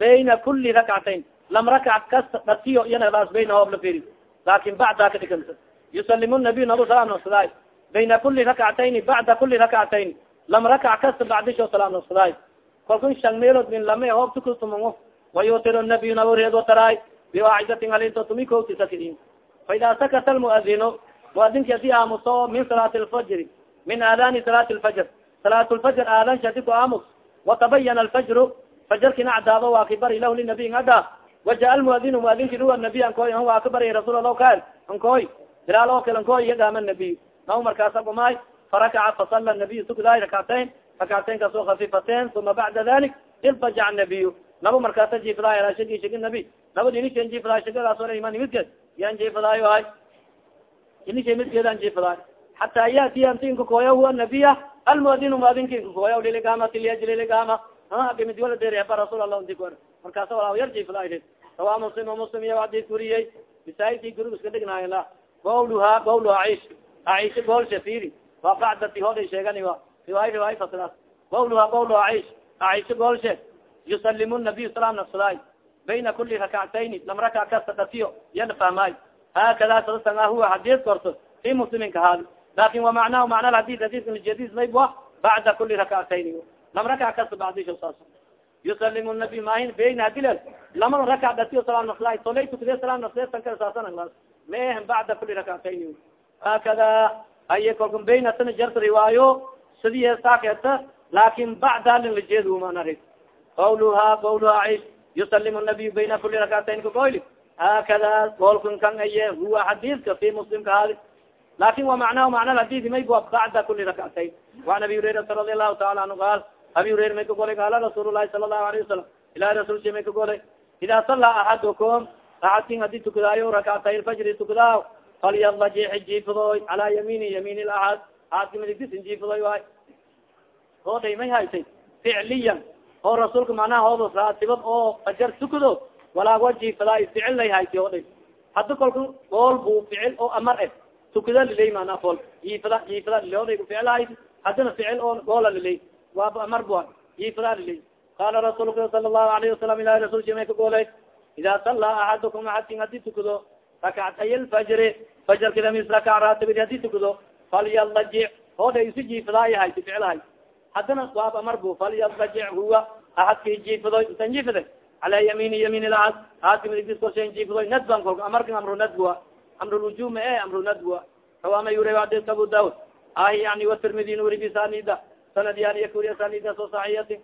bayna kuli rakcatayn lam rakac kasta dhatiyo iyanadaas bayna hoob la firi laakin bacdaa ka dhiganta yusalimu nabiy nabo salaam nafsadaay bayna kuli rakcatayni bacda kuli rakcatayn lam rakac kasta bacdisho salaam nafsadaay kalkun shan meelood min lame hoob tukutumango wayutir nabiy nabo reed wataraay biwaacidatin halinto tumi kotisakidin faida sakata lmuadinu muadinki haddii aamuso min salaati lfajri min aadani salaati lfajr salaat lfajr aadanshi hadi ku aamus watabayana alfajru fajarkina cadaado waa ki bari lah linabiy ada waja lmuadinu muadinki ruwa nabiy ankoy waa ka bary rasuul alah ka ankoy diraal oo kale ankoy iyagaama nabiy naw markaasa gumay farakaca fasala nabiy tukdaay rakactayn rakactayn ka soo kafifateen uma bacda dalik ilfajac nabiy nabo markaasa jiifadaay ala shagi shagi nabi naba dinishan jiifadaay shagadaas ora iman midkeed yan jiifadaayo hay dinisha midkeedan jiifadaay xataa yatiya antinka koya huwa nabiya almuadinu muadinkinka koya liligama tilyaj liligama agimid wala derba rasul allah nti kor markaasa walaa yar jiifadaay sawa muslim muslim iya adis guriyey masaajidkii guriga iska dhignaayo la gawluha gawluha aish aisha goolsha firi waa bacdati hoday sheegani wa riwaaya riwaaya fasiraas gawluha gawluha aish aisha goolshe yusalimu nabiy salam nafsadaay bayna kuli rakactayni lam raka kasta datiyo yana fahmaay hakada sadasanga huwa hadis korto fi muslimin kahaadi laakiin wa macnahu macna hadis hadiskan jadis mayb wa bacda kuli rakactayni lam raka kasta bacdisho saas yusalim nabi mahin bayna hadilel lama raka datiyo salam nafsadaay solay tukde salam nafsade tanka saasan mehen bacda kuli rakactayni hakada aye kolka bayna tana jarta riwaayo sidii heestaaketa laakin bacda lin lajeed manari qawluha qawluha aish yusalim nabiy bayna kuli rakatayn kagoyli hakada golkan kan aye huwa xadiidka fi muslim ka hadi laakiin wa macnahu macna hadidi may bacda kuli rakatayn. Waan abi hurairata radi allahu taala anhu qaal abi hurayra may kagolay qaala rasuul lahi sala allahu alayه wasalam ilahi rasulsi may kagolay ida sala axadukum axadkin haddii tukadaayo rakatay lfajri tukadaaw falyadajici jiifadoy cala yamini yamin laad aadka midigdisin jiifadoy waay. Ooday may haytay ficliyan oo rasuulka manaha hoodo raatibad oo fajar tukado walaago jiifadaa ficil lay hayti oday. Hadda kolka gool bu ficil oo amar eh tukada liley mana fool jiifada jiifada liley oday ku ficilhay haddana ficil oo goola liley waaba amar bua jiifada liley qaala rasuulka sala allahu alayhi wasalam ilahi rasulki may ka goolay ida salla axadukum axadkin haddii tukado rakactay lfajri fajarkidamis rakac raatibid haddii tukado falyalajic hooday isi jiifadaay hayti ficilhay haddana waab amar bu falyadajic huwa ahadki jiifadoy intan jiifade cala yamini yamin laad aadka midigtis korshen jiifadoy nadban kolka amarkan amru nadbua amrulwujuma e amru nadbua rawama yure adis abu daud ahi yani watirmidi nurigi sanida sanad yani yakuri sanida so saxiyati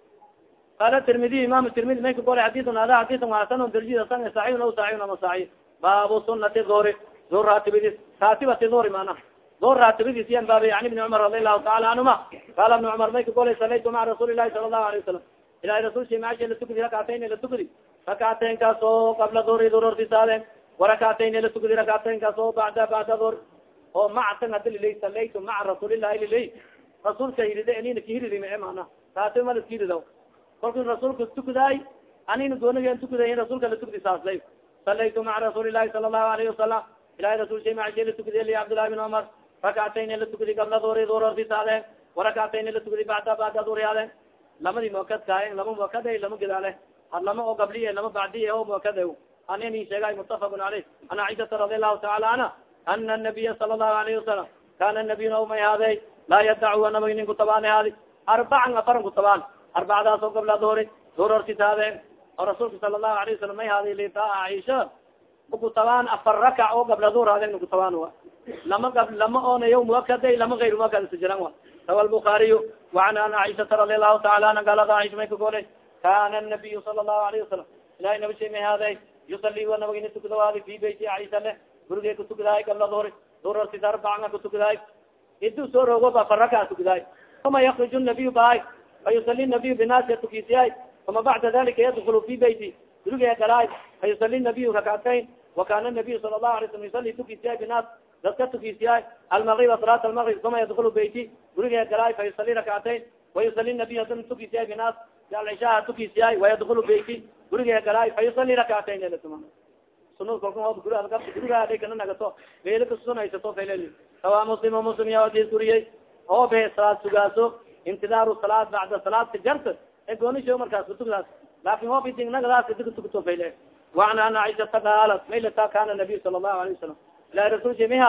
qala tirmidi imam tirmidi may ka golay xadisun hada xadisun hasan darjida san saxiun aw saxiun ama saxi baabu sunati dori dor raatibidis raatibati dori mana dor raatibidis yan baaba yani ibni cumar radi allahu taala canhuma qala ibni cumar may ka golay maca rasuuli lahi sala allahu alayه wasalam ilahi rasulsi maasha latukdi rakatayn latukdi rakatayn kaas oo qabla dori dorortisaade warakatayn latukdi rakatayn kaas oo bacda bacda dor oo mactan hadi lilay salaytu maca rasuulillahi lilay rasuulka hiride anina kahiridi mae mana taati ma laskihirido kolku rasuulka tukdaay anina goonigan tukday rasuulka latukdi saaslay. Salaytu maca rasuuli lahi sala allahu alayhi wasalam ilahi rasulsa maasha latukdi li cabdillahi bin cumar rakatayn latukdi qabla dori dorortisaade warakatayn latukdi bacda bacda doriyaade lamadi muakadkaaye lama muakada lama gidaale. Had lama oo gabliye lama bacdiye o muakada anini sheegay mutafaq alayh an caisaa radi alahu taala anha ana nabiya sala lahu alayh wasalam kana nabiyuna umay haadey laa yadacu anamay nin kutabaan haadi arbacan afaran kutabaan arbacdaas oo gabla doori doorortitaade oo rasuulka sala lahu alayh wasalam may haadi litaa aisha. Kutabaan afar rakac oo gabla door haade nukutabaan a lama ab lama oonaya muakada lama ayr muakada sijiran a rawa lbukaariyu waan an caisaa radi alahu taala anha galada aisha may ka golay kana nabiyu sala lahu alayh wasalam ilahi nabisha may haadey yusali wa nabagini tukadawaadi fi beyti aisha le gurigay kutukadahay gabla dor dorortis arbacanga kutukadahay idu soo rogo ba faraka tukadahay uma yakruj nabiy bahay fa yusali nabiy binaasi tukisiyahay uma bacda dalika yadkulu fi beyti gurigay galaay fa yusali nabiy rakactayn wakana nabiy sala الlahu alay slam yusali tukisiyahay binaas dadka tukisiyahay almagriba salaat almagrib uma yadkulu beyti guriga galaay fa yusali rakactayn wayusali nabiy hadana tukisiyahay binaas alcishaha tukisiyahay wayadkulu beyti guriga galaay fa yusali rakactayn elatuma sunad kalka od guriga guriga aday kana nagato meelo kasunaysato faylel sawa muslim muslim ya adis guriyey oo be salaad sugaaso intidaaru salaad bacda salaadka jarta e goonisho markaas kutugdaas laakin hoob idingnagadaas idika tukuto fayle waan an caishata qaalat maylata kana nabiy sala allahu alayه wasalam ilahi rasulka may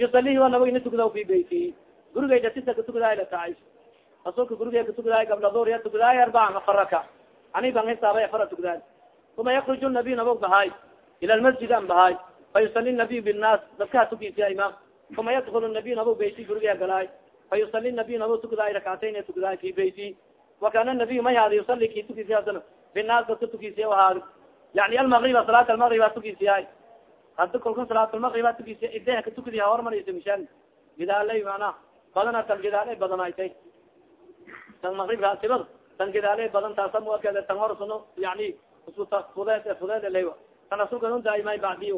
yusalihi wa nabagina tukada fi beyti. Gurigay datisa katukadaay lata caisha rasuulka gurigay katukadaay gabla doorya tukadaay arbaan afar raka ani ban hisaabay afara tukadaay uma yakruj nabiy nabog bahaay ila lmasjid an bahaay fayusali nabiy binaas dadkaa tukisiya imaam uma yadkul nabiy nabo beyti guriga galaay fayusali nabiy nabo tukadaay rakcatayn tukadaay fi beyti. Wakana nabiy may haadi yusali ki tukisiya asana binaas dadka tukisiya ahaadi yani almagriba salaat almagriba tukisiyaay hadi kolka salaatulmagriba tukisiya ideha ka tukadiya hormarisa mishaan gidaaley mana badana tan gidaale badanaytay tan magribka sibad tan gidaale badan taasa muakede tan hor suno yani isku fudeed fudeed lewa tan rasulka un daimay bacdi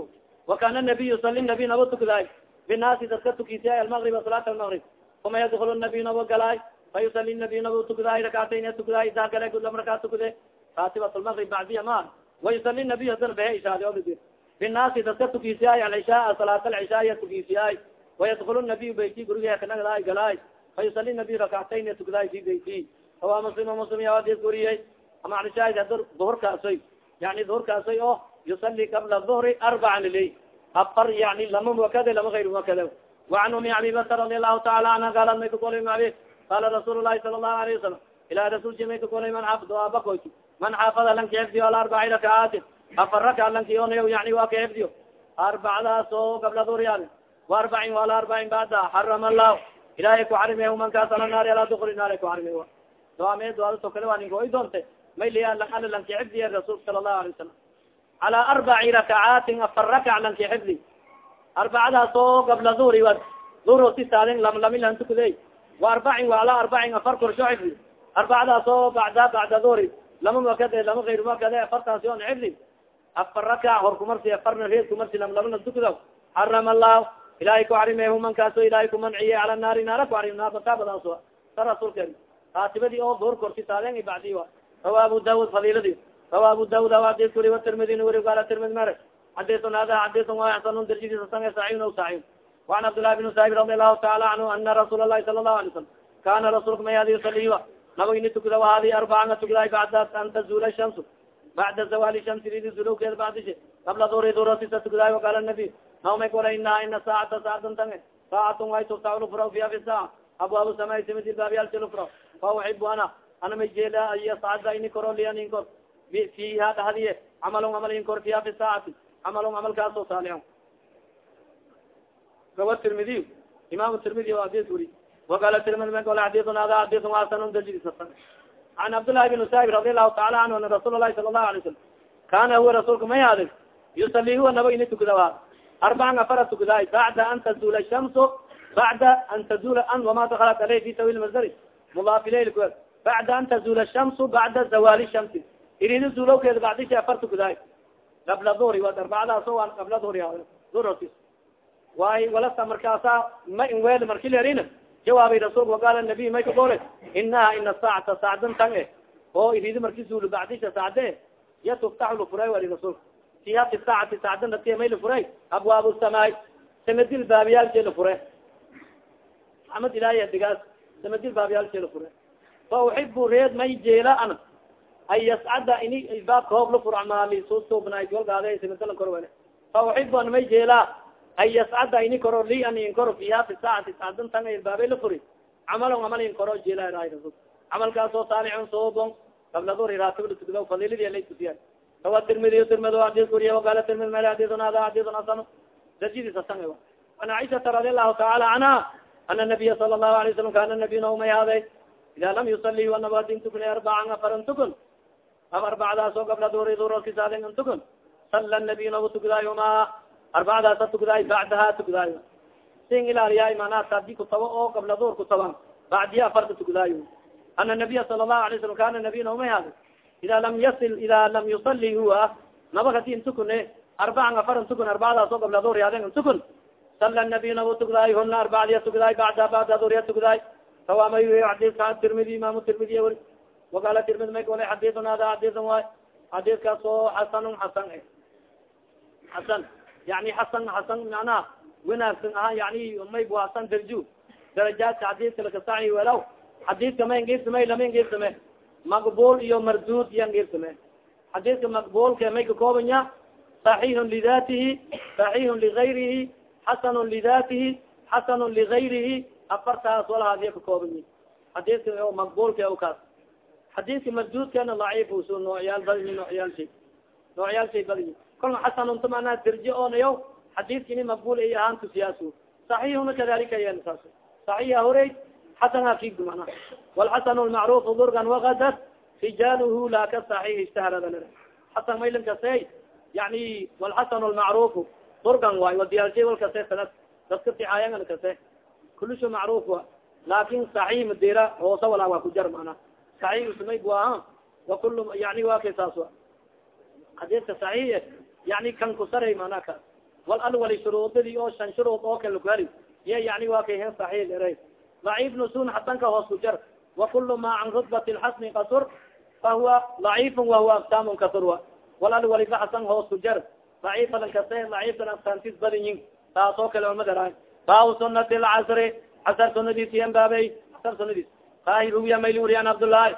wakana nabiy sali nabiy nabo tukadaay binaasi dadka tukisiya almagriba salaat almagrib uma yadkul nabiy nabo galaay fayusali nabiy nabo tukadaay rakatayn tukadaay ida gale gudlam rakaa tukade katibat lmagrib bacdiya ma wayusali nabiy hadan behe ishaadi binaasi dadka tukisiyaay alcishaa salaat alcishaaya tukisiyaay وayadkul nabiy beyti guriga kanagdaay galaay fayusali nabi rakactayn tukadahay fi bayti hawa muslim muslim yaadis guriyay ama ana shahid hada duhurkaasoy yani duhurkaasoy oo yusali qabla duhri arbacan lilay afar yani lama muakada lama ayr muakada waan umi abibata radi allahu taala anha gaalad may kakol abi qala rasuul lahi sala allahu alayه wasalam ilah rasulki may kakola man xafdo abakoy man xaafada lanki xifdiyo alarbaci rakaatin afar raka lankionayo yani waa ka xifdiyo arbacdaas oo qabla duhri yani wa arbacin wala arbacin bada xarama lah ilahay ku mankaas ala naari alaa dukuli naari kuxarime doa me doado tokale waa ninka oy doonte may liya laala lanki xifdiya rasuulka sala allahu alay wasalam calaa arbaci rakacaatin afar rakac lanki xifdi. Arbacadaas oo gabla duhri wa duhro si saadin lamlami lan wa arbacin wa calaa arbacin afar korsho xifdi. Arbacadaas oo bacda bacda duhri lama makade lama kayr makade afartaasi on xifdi. Afar rakac horkumarsi afarna reedkumarsi lamlami lan tukdo xarama allah ilahay ku arimehu mankaaso ilahay kumanciye ala naari naara ku ari naabaka badaaso sa rasulkeena kaatibadii oo door korkisaadeen ibacdi wa rawa abu daud fadiladi rawa abu daud aw xadis kuri watirmidi wuri gaala tirmidi mare xadisun hada xadisun waxsanun darjidiisa sange saciin aw saciin waan cabdullahi bn saib radi allahu taala anhu ana rasuul lahi sala lahu alay salam kana rasulka may hadi yusaliiwa nabagini tukada wahadi arbaca nga tukadaay bacda an tazula shamsu bacda zawali shamsi ridi zulowkeeda bacdishe qabla duhri durasisa tukadaay waqaala nabiy naomay kora ina ina saacata saacatan tange saacatun way tuftax lufra fiha fi saaca abwaabu samay simidi baabiyalsi lufra fa uxibu ana ana may jeela an yascada ini koro lian in kor fiha dhahdiye camalon camal in kor fiha fi saacati camalon camalkaaso saalixon rawa tirmidiy imam tirmidi o adis wuri wakala tirmidi ma kole xadiun ada xadiun hasanun dajisatan an cabdالlahi bin saib radi allahu taala anhu ana rasuul lahi sala الlahu alay salam kana huwa rasuulka may haadin yusali huwa naba ini tukadawa arbacan afara tukadaay bacda an tazula shamsu bacda an tazula an wama dakalat aley fi tawil masdari mudaaf ilayl ku bacda an tazula shamsu bacda zawali shamsi iridi zulowkeeda bacdisha afar tukadaay qabla duhri wa arbacadaas o qabla duhri duhrotis waay walasa markaasa ma in wel marki lerin jawaabay rasulka waqaala nabiy may ka gole inaha ina saacata saacdan tan e oo iridi marki zulu bacdisha saacde ya tuftax lufura wali rasulka fiha fi saacati saacdan dadki may lafuray abwaab samaay samadil baabiyaalke lafure amad ilahay digaas samadil baabiyaalke lafure fa uxibu reed may jeela ana an yascada ini baabka hoob lafur amaali susubnaay walgaade samadalan kor fa uxibu an may jeelaa an yascada ini koro li an in koro fiha fi saacati saacdan tan baabe lafuri camalon camal in koro jeela raay rasul. Camalkaasoo saalixon soobon qabla duri raatiblatukdo fadilidi laytusiya rawa tirmidi tirmid adis kuriya waqala tirmid mel adisun hada adisun hasan darjadiis hasan an caiشhata radi allahu taala canha ana nabiya sala الlahu alay salam kana nabiy naumay haaday ida lam yusali anaba adin tukun arbacan afaran tukun af arbacdaas oo gabla duri durorkisaadin an tukun sala nabiy nabu tukdaayoma arbacdaasa tukdaay bacdaha tukdaayo sin ilaaliyaay manaa tadi kutaba oo gabla dur kutaban bacdiya afarta tukdaayo ana nabiya sala الlahu alay salam kana nabiy naumay haaday ida lam yasil ida lam yusali huwa nabag hadi intukune arbacan afaran tukun arbacdaas oo gabla dur yaadin intukun sala nabiy nabu tukdaay huna arbacdiya tukdaay bacda bacda durya tukdaay sawamay xadiska tirmidi imam tirmidi weri waqala tirmidi may kole xadiun hada xadiun waay xadiskaas xasanun xasan xasan yani xasan xasan macnaha wanaagsan aha yani may bu hasan darju darajaadka xadiska lakasaci welaw xadiska ma ingirtame lama ingirtame maqbul iyo mardud iyo ingirtame xadiska maqbulka may kakooban ya صaحيح لذatihi صaحيح لغayrihi xasan لذatihi xasan لغayrihi afartaas walahadiya kakooban yi xadiska maqbulka kaas xadiska mardudkana ضaciif s noocyaal badyi noocyaalshay noocyaalshay badyi kolna xasanunta manaa derje oonayo xadiidka ini maqbul ay ahaan tusiyaasu صaxiixuna kadalika yel saas صaxiixa horey xasana kibgumana walxasan lmacruf durgan wakadad rijalhu laka saxiix ishtaharada l xasan maylin kase yani walxasan lmacruf durgan waay wadiyaalshay wal kase sanad daska ticaayan kase kulisho macruf wa laakin saxiix madera hoosa walaa waa kujar mana saxiix ismayg waaha wakul yani wa kay saas wa hadiska saxiix yani kan kusaray mana ka wal alwali shuruudadii oo shan shuruud oo kan lakuheli ye yani wa kay hen saxiix era ضaciif nusun xasanka hoos ku jar wakul ma can rutbat اlxasni kasur fahuwa ضaciif wahuwa aksaam kasur wa wal alwali ka xasan hoos ku jar ضaciifadan kase ضaciifkan aksaamtis badinyin taas oo kale omadara baabu sunati lcasri casar sunadiis yan baabey casar sunadiis kahi ruwiya mayli wuriyan cabdالlahi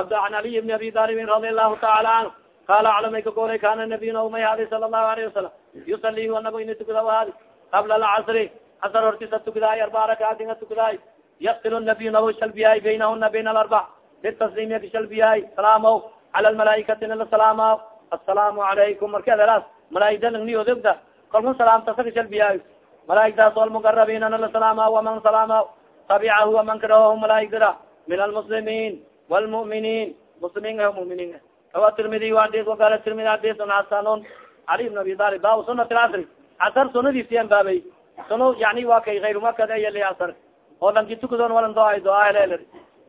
abd an aliy bni abi talibin radi allahu taala canhu qala aclamay ka goray kana nabiy naumay hadi sala الlahu alayه wasalam yusali anabo ina tukada hadi qabla alcasri casar hortisa tukadaay arba rakaatin a tukadaay yaktil nabiy nabo shalbiyahay baynahuna bayn alarbac bitasliimiya kashalbiyahay salaamo cala lmalaaikatina la salaama asalaamu alaykum marka adelaas malaaigda nagniodogda kalku salaamtasa kashalbiyahay malaaigdaas almugarabinana la salaama waman salaama tabicahu waman karaho malaaigdada min almuslimiin wlmuminiin muslimiin ah muminiin ah awa tirmidi adis wagala tirmidi adisun xasanun cali bn abi talib baabu sunat lcasri casar sunadiisiyan baabay suno yani wa kay ayrumakad ayali asar oo lanki tukadon walan doa doa helel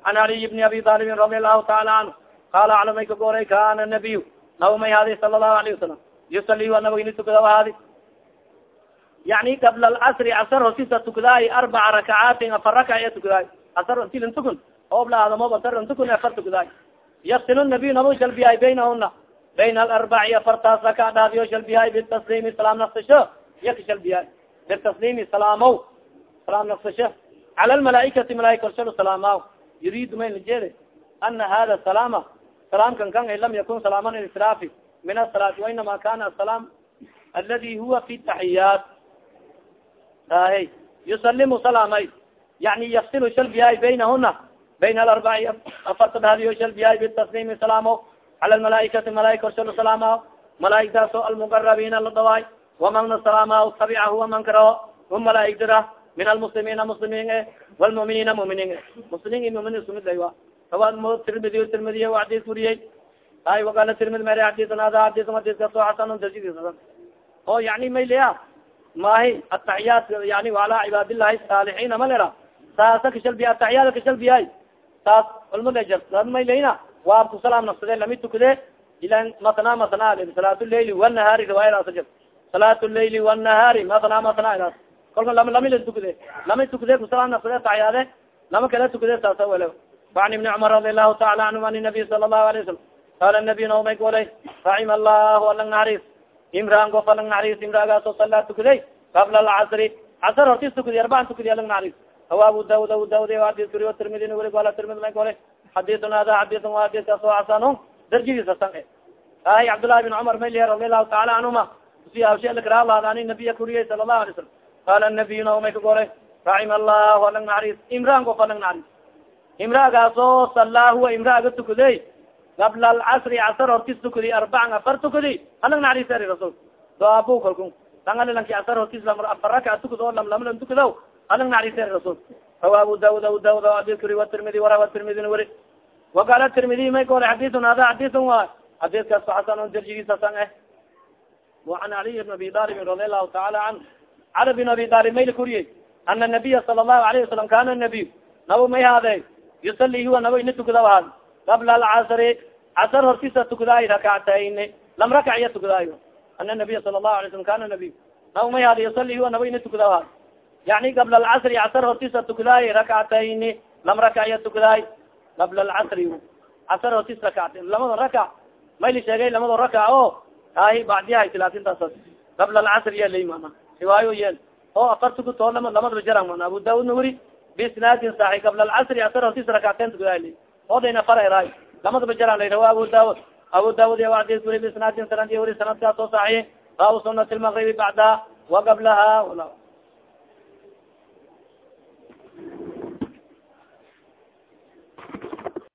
an aliy bni abi talibin radi allahu taala canhu qala aclamay ka goray kana nabiy naba may hadi sala allahu alayhi wasalam yusali wa nabag ini tukada hadi yani qabla alcasri casar hosisa tukadaay arbaca rakacaatin afar rakac iya tukadaay asar tilin tukun. Ooblaadamo asar tukun afar tukadaay yaktil nabiy nabo shalbiyahay baynahuna bayna alarbaci afartaas rakac dhaadiyo shalbiyahay bitasliimi salaam naqsasho iya ka shalbiyahay bitasliimi salaamo salaam naqsasho cala lmalaaikati malaaika korshalo salaama yuriidu may lajeede ana hada salaama salaamkan kan lam yakun salaaman israafi min asalaati wainama kana asalaam aladi huwa fi taxiyaat ahe yusalimu salaamay yani yafsilu shalbiyahay baynahuna bayna alarbaci afarta dhadiyo shalbiyahay bitasliimi salaamo cala lmalaaikati malaaika korshalo salaama malaaigtaaso almugarabina la dhawaay wamana salaama tabicahu waman karo um malaaigdira min almuslimiina muslimiin e wlmuminiina muminiin e muslimiin i muminiin sumidlaywa awa tirmidiy tirmidiy adis wuriyey ay wakala tirmidi mere adisan ada adisan adiskaso xasan darsidiisa oo yani maylaya mahi ataxiyaat yani ala cibaadillahi saalixiina malera. Saasa kashalbiya ataxiyaad kashalbiyaay saas culmadajar maylayna waa kusalaam nafsade lami tukade ila matna matna salaat leyli wanahaari riwaayadaasa salaat leyli wanahaari matna matna daas kolka lama lama la tukade lama tukade kusala nafsade taxyaade lama kala tukade saasa wala wacan ibni cumar radi allahu taala canhum an nabiy sala allahu alayh wasalam qaala nabiy naomay golay raxima allahu alang naxariis imraan gof alang naxariis imraagaaso salaa tukaday qabla alcasri. Casar hortis tukadi arbaan tukadi alang naxariis hawa abu daud abu daud hadis kuriyo tirmidin weli gola tirmid may golay xadisun hada xadisun wa hadiskaas oo xasanun darjadiisa san e ay cabdullahi bin cumar maylihe radi allahu taala canhuma kusi hawshe lakaralaad nabiya kuriyey sala allahu alay salam qala nabiy naomay ka golay raxima allahu alang naxariis imraan gof alang naxariis imraagaasoo sallaa huwa imraaga tukadey qabla alcasri casar hortis tukadi arbacan afar tukadi alang naxariis eri rasul doabu kalku langalilanki asar hortis afar raka tukad oo lamlamalan tukadaw alang naxariis eri rasul rawa abu daud abu daud adikri watirmidi warawa tirmidin weri waqala tirmidi may goole xadisun hada xadisun wa xadiskaas xasan darjigiis hasan eh وan aliy bn abi talibin radi allahu taala canhu cali bin abi alib mayla kuriyey ana nabiya sala lahu alayhi wasalam kana nabiy nabo may haade yusali huwa nabo ina tukada ahaad qabla alcasri casar hortisa tukadaay rakactayn lam rakac iya tukadaayo. Ana nabiya sala lahu alay slam kana nabiy nabo may haade yusali huwa nabo ina tukada ahaad yani qabla alcasri casar hortisa tukadaay rakactayn lam rakac iya tukadaay qabla alcasri casar hortis rakact lamada rakac mayli sheegay lamada rakac o ahi bacdiyaha islaafintaasas qabla alcasri iya lay mana riwaayo yeel. Oo afar tukutoo lama lamadaba jaran abu daud na wuri bisnaadin saai qabla alcasri asar hortis rakacten tukadaali odayna fareray lamadaba jaran lay rawa abu daud abu daud ya adis wuri bisnaadin sanad wuri sanadkaas oo saxiix baabu sunati lmagribi bacdaha wa qablaha